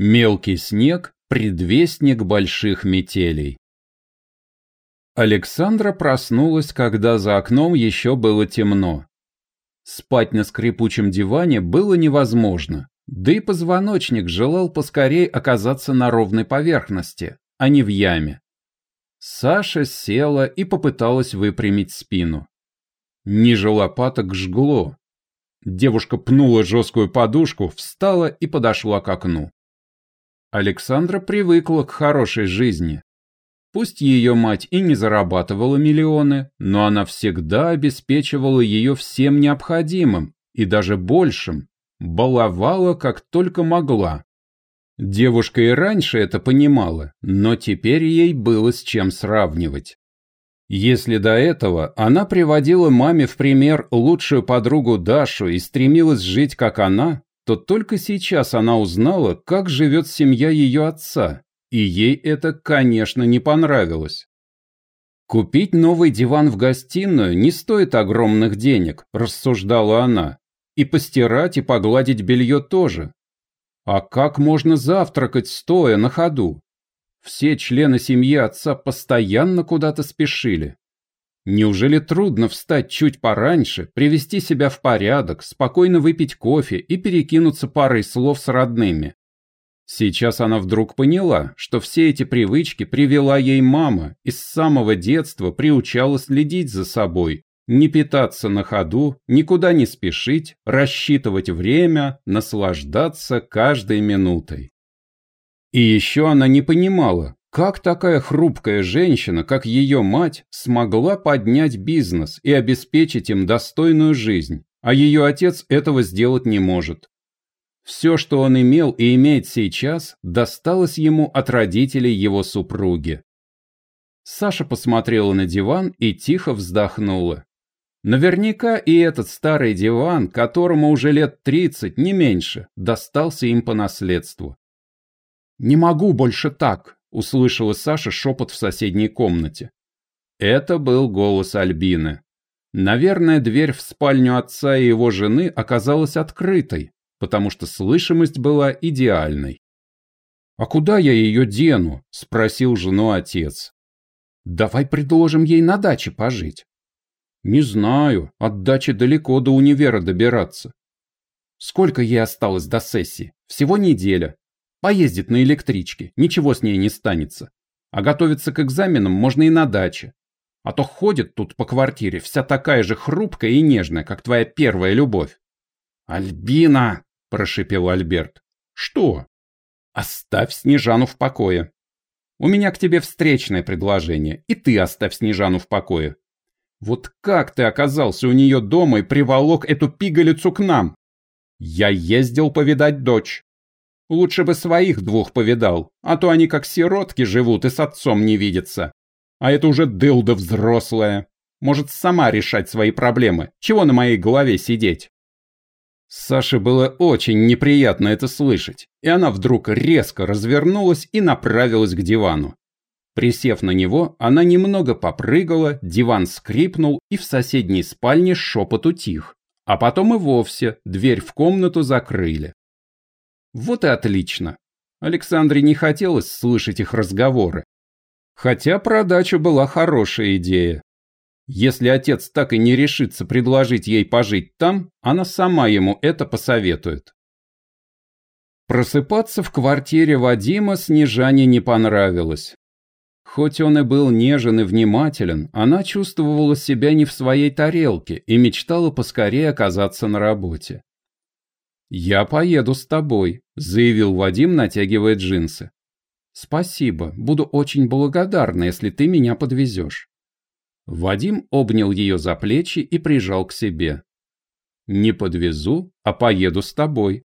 Мелкий снег – предвестник больших метелей. Александра проснулась, когда за окном еще было темно. Спать на скрипучем диване было невозможно, да и позвоночник желал поскорей оказаться на ровной поверхности, а не в яме. Саша села и попыталась выпрямить спину. Ниже лопаток жгло. Девушка пнула жесткую подушку, встала и подошла к окну. Александра привыкла к хорошей жизни. Пусть ее мать и не зарабатывала миллионы, но она всегда обеспечивала ее всем необходимым и даже большим, баловала как только могла. Девушка и раньше это понимала, но теперь ей было с чем сравнивать. Если до этого она приводила маме в пример лучшую подругу Дашу и стремилась жить как она, то только сейчас она узнала, как живет семья ее отца, и ей это, конечно, не понравилось. «Купить новый диван в гостиную не стоит огромных денег», – рассуждала она. «И постирать, и погладить белье тоже. А как можно завтракать стоя на ходу? Все члены семьи отца постоянно куда-то спешили. Неужели трудно встать чуть пораньше, привести себя в порядок, спокойно выпить кофе и перекинуться парой слов с родными? Сейчас она вдруг поняла, что все эти привычки привела ей мама и с самого детства приучала следить за собой, не питаться на ходу, никуда не спешить, рассчитывать время, наслаждаться каждой минутой. И еще она не понимала, как такая хрупкая женщина, как ее мать, смогла поднять бизнес и обеспечить им достойную жизнь, а ее отец этого сделать не может. Все, что он имел и имеет сейчас, досталось ему от родителей его супруги. Саша посмотрела на диван и тихо вздохнула. Наверняка и этот старый диван, которому уже лет тридцать, не меньше, достался им по наследству. «Не могу больше так», — услышала Саша шепот в соседней комнате. Это был голос Альбины. Наверное, дверь в спальню отца и его жены оказалась открытой, потому что слышимость была идеальной. «А куда я ее дену?» – спросил жену отец. «Давай предложим ей на даче пожить. Не знаю, от дачи далеко до универа добираться. Сколько ей осталось до сессии? Всего неделя. Поездит на электричке, ничего с ней не станется. А готовиться к экзаменам можно и на даче. А то ходит тут по квартире вся такая же хрупкая и нежная, как твоя первая любовь. «Альбина!» – прошипел Альберт. «Что?» «Оставь Снежану в покое. У меня к тебе встречное предложение, и ты оставь Снежану в покое. Вот как ты оказался у нее дома и приволок эту пигалицу к нам? Я ездил повидать дочь. Лучше бы своих двух повидал, а то они как сиротки живут и с отцом не видятся. А это уже дылда взрослая. Может сама решать свои проблемы. Чего на моей голове сидеть? Саше было очень неприятно это слышать, и она вдруг резко развернулась и направилась к дивану. Присев на него, она немного попрыгала, диван скрипнул, и в соседней спальне шепот утих. А потом и вовсе дверь в комнату закрыли. Вот и отлично. Александре не хотелось слышать их разговоры. Хотя про дачу была хорошая идея. Если отец так и не решится предложить ей пожить там, она сама ему это посоветует. Просыпаться в квартире Вадима Снежане не понравилось. Хоть он и был нежен и внимателен, она чувствовала себя не в своей тарелке и мечтала поскорее оказаться на работе. «Я поеду с тобой», — заявил Вадим, натягивая джинсы. «Спасибо, буду очень благодарна, если ты меня подвезешь». Вадим обнял ее за плечи и прижал к себе. «Не подвезу, а поеду с тобой».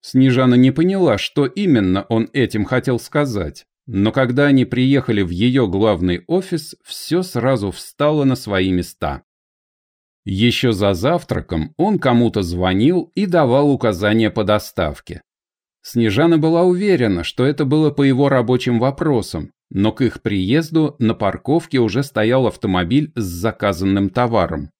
Снежана не поняла, что именно он этим хотел сказать. Но когда они приехали в ее главный офис, все сразу встало на свои места. Еще за завтраком он кому-то звонил и давал указания по доставке. Снежана была уверена, что это было по его рабочим вопросам, но к их приезду на парковке уже стоял автомобиль с заказанным товаром.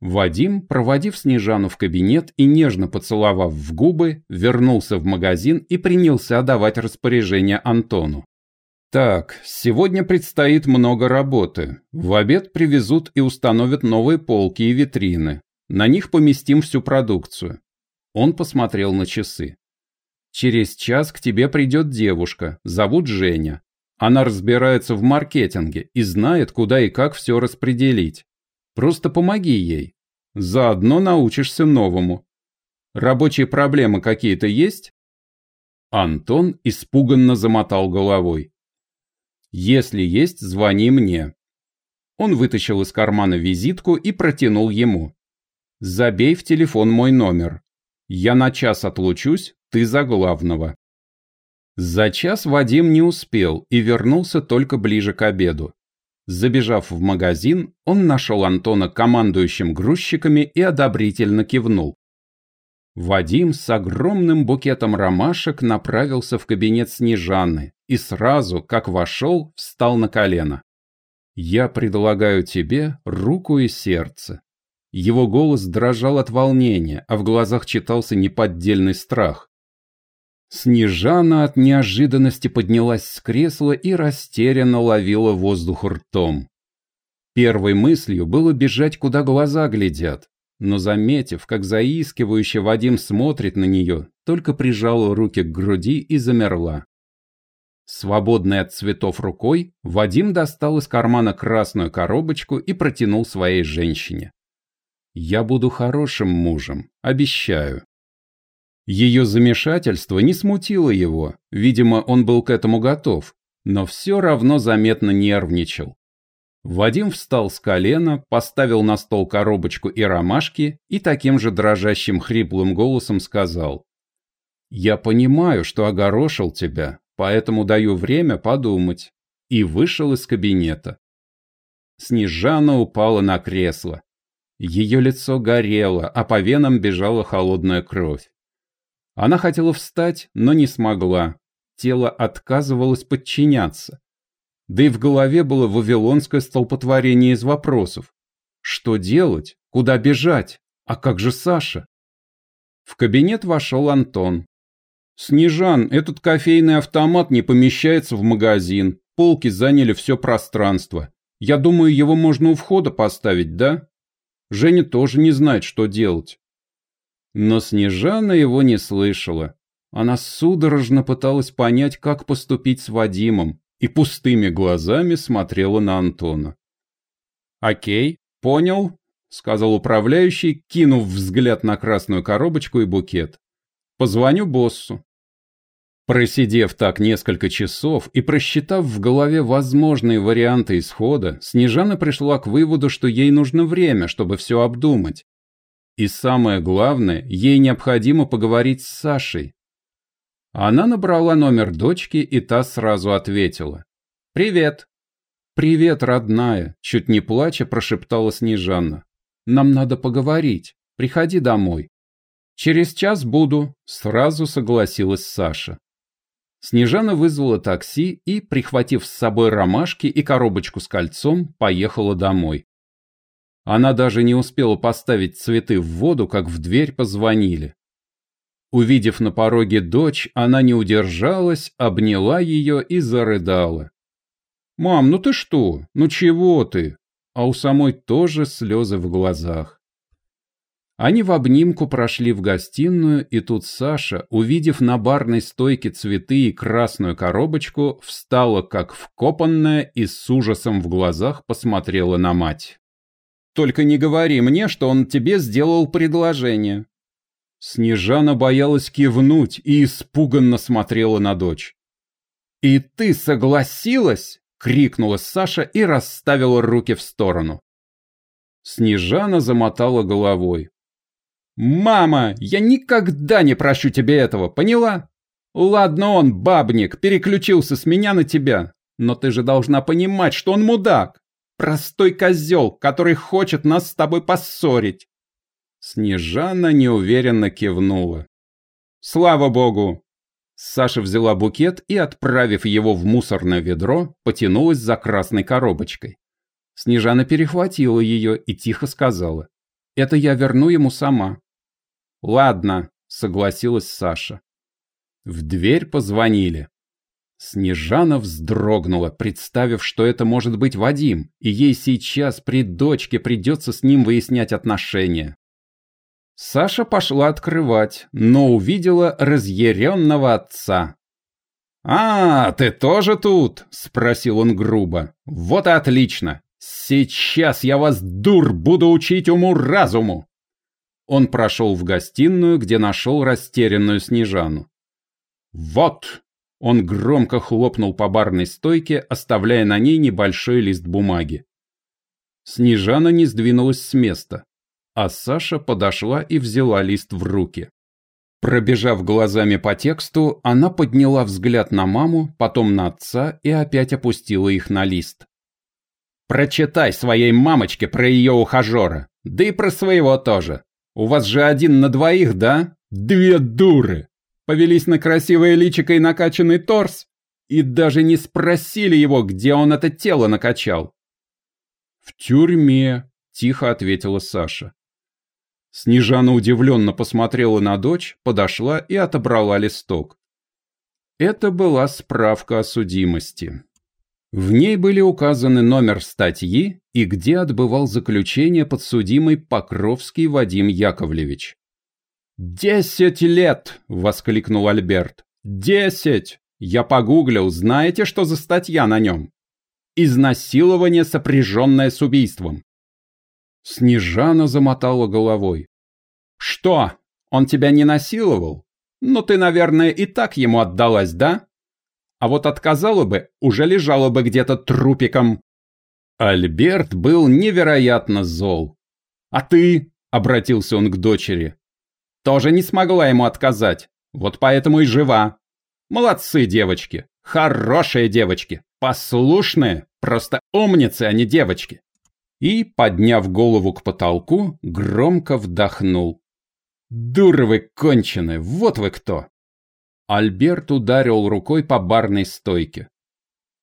Вадим, проводив Снежану в кабинет и нежно поцеловав в губы, вернулся в магазин и принялся отдавать распоряжение Антону. Так, сегодня предстоит много работы. В обед привезут и установят новые полки и витрины. На них поместим всю продукцию. Он посмотрел на часы. Через час к тебе придет девушка, зовут Женя. Она разбирается в маркетинге и знает, куда и как все распределить. Просто помоги ей. Заодно научишься новому. Рабочие проблемы какие-то есть? Антон испуганно замотал головой. Если есть, звони мне. Он вытащил из кармана визитку и протянул ему. Забей в телефон мой номер. Я на час отлучусь, ты за главного. За час Вадим не успел и вернулся только ближе к обеду. Забежав в магазин, он нашел Антона командующим грузчиками и одобрительно кивнул. Вадим с огромным букетом ромашек направился в кабинет Снежаны и сразу, как вошел, встал на колено. «Я предлагаю тебе руку и сердце». Его голос дрожал от волнения, а в глазах читался неподдельный страх. Снежана от неожиданности поднялась с кресла и растерянно ловила воздух ртом. Первой мыслью было бежать, куда глаза глядят, но, заметив, как заискивающе Вадим смотрит на нее, только прижала руки к груди и замерла. Свободной от цветов рукой, Вадим достал из кармана красную коробочку и протянул своей женщине. «Я буду хорошим мужем, обещаю». Ее замешательство не смутило его, видимо, он был к этому готов, но все равно заметно нервничал. Вадим встал с колена, поставил на стол коробочку и ромашки и таким же дрожащим хриплым голосом сказал «Я понимаю, что огорошил тебя, поэтому даю время подумать» и вышел из кабинета. Снежана упала на кресло. Ее лицо горело, а по венам бежала холодная кровь. Она хотела встать, но не смогла. Тело отказывалось подчиняться. Да и в голове было вавилонское столпотворение из вопросов. Что делать? Куда бежать? А как же Саша? В кабинет вошел Антон. «Снежан, этот кофейный автомат не помещается в магазин. Полки заняли все пространство. Я думаю, его можно у входа поставить, да? Женя тоже не знает, что делать. Но Снежана его не слышала. Она судорожно пыталась понять, как поступить с Вадимом, и пустыми глазами смотрела на Антона. «Окей, понял», — сказал управляющий, кинув взгляд на красную коробочку и букет. «Позвоню боссу». Просидев так несколько часов и просчитав в голове возможные варианты исхода, Снежана пришла к выводу, что ей нужно время, чтобы все обдумать, и самое главное, ей необходимо поговорить с Сашей. Она набрала номер дочки, и та сразу ответила. «Привет». «Привет, родная», — чуть не плача прошептала Снежанна. «Нам надо поговорить. Приходи домой». «Через час буду», — сразу согласилась Саша. Снежана вызвала такси и, прихватив с собой ромашки и коробочку с кольцом, поехала домой. Она даже не успела поставить цветы в воду, как в дверь позвонили. Увидев на пороге дочь, она не удержалась, обняла ее и зарыдала. «Мам, ну ты что? Ну чего ты?» А у самой тоже слезы в глазах. Они в обнимку прошли в гостиную, и тут Саша, увидев на барной стойке цветы и красную коробочку, встала как вкопанная и с ужасом в глазах посмотрела на мать. Только не говори мне, что он тебе сделал предложение». Снежана боялась кивнуть и испуганно смотрела на дочь. «И ты согласилась?» — крикнула Саша и расставила руки в сторону. Снежана замотала головой. «Мама, я никогда не прощу тебе этого, поняла? Ладно он, бабник, переключился с меня на тебя, но ты же должна понимать, что он мудак. Простой козел, который хочет нас с тобой поссорить. Снежана неуверенно кивнула. Слава богу! Саша взяла букет и, отправив его в мусорное ведро, потянулась за красной коробочкой. Снежана перехватила ее и тихо сказала. Это я верну ему сама. Ладно, согласилась Саша. В дверь позвонили. Снежана вздрогнула, представив, что это может быть Вадим, и ей сейчас при дочке придется с ним выяснять отношения. Саша пошла открывать, но увидела разъяренного отца. «А, ты тоже тут?» – спросил он грубо. «Вот и отлично! Сейчас я вас, дур, буду учить уму-разуму!» Он прошел в гостиную, где нашел растерянную Снежану. «Вот!» Он громко хлопнул по барной стойке, оставляя на ней небольшой лист бумаги. Снежана не сдвинулась с места, а Саша подошла и взяла лист в руки. Пробежав глазами по тексту, она подняла взгляд на маму, потом на отца и опять опустила их на лист. «Прочитай своей мамочке про ее ухажера, да и про своего тоже. У вас же один на двоих, да? Две дуры!» повелись на красивое личико и накачанный торс, и даже не спросили его, где он это тело накачал. «В тюрьме», — тихо ответила Саша. Снежана удивленно посмотрела на дочь, подошла и отобрала листок. Это была справка о судимости. В ней были указаны номер статьи и где отбывал заключение подсудимый Покровский Вадим Яковлевич. «Десять лет!» — воскликнул Альберт. «Десять! Я погуглил, знаете, что за статья на нем? Изнасилование, сопряженное с убийством». Снежана замотала головой. «Что, он тебя не насиловал? Ну ты, наверное, и так ему отдалась, да? А вот отказала бы, уже лежала бы где-то трупиком». Альберт был невероятно зол. «А ты?» — обратился он к дочери тоже не смогла ему отказать. Вот поэтому и жива. Молодцы, девочки. Хорошие девочки. Послушные. Просто умницы, а не девочки. И, подняв голову к потолку, громко вдохнул. «Дуры вы конченые, вот вы кто!» Альберт ударил рукой по барной стойке.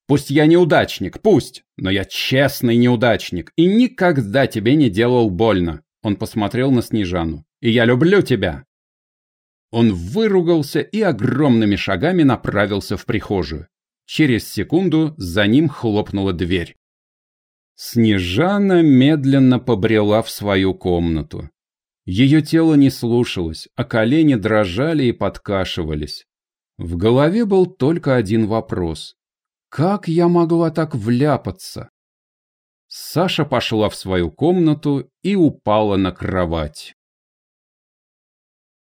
«Пусть я неудачник, пусть, но я честный неудачник и никогда тебе не делал больно!» Он посмотрел на Снежану и я люблю тебя!» Он выругался и огромными шагами направился в прихожую. Через секунду за ним хлопнула дверь. Снежана медленно побрела в свою комнату. Ее тело не слушалось, а колени дрожали и подкашивались. В голове был только один вопрос. Как я могла так вляпаться? Саша пошла в свою комнату и упала на кровать.